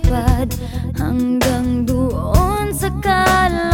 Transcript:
lumipad Hanggang doon sa kalan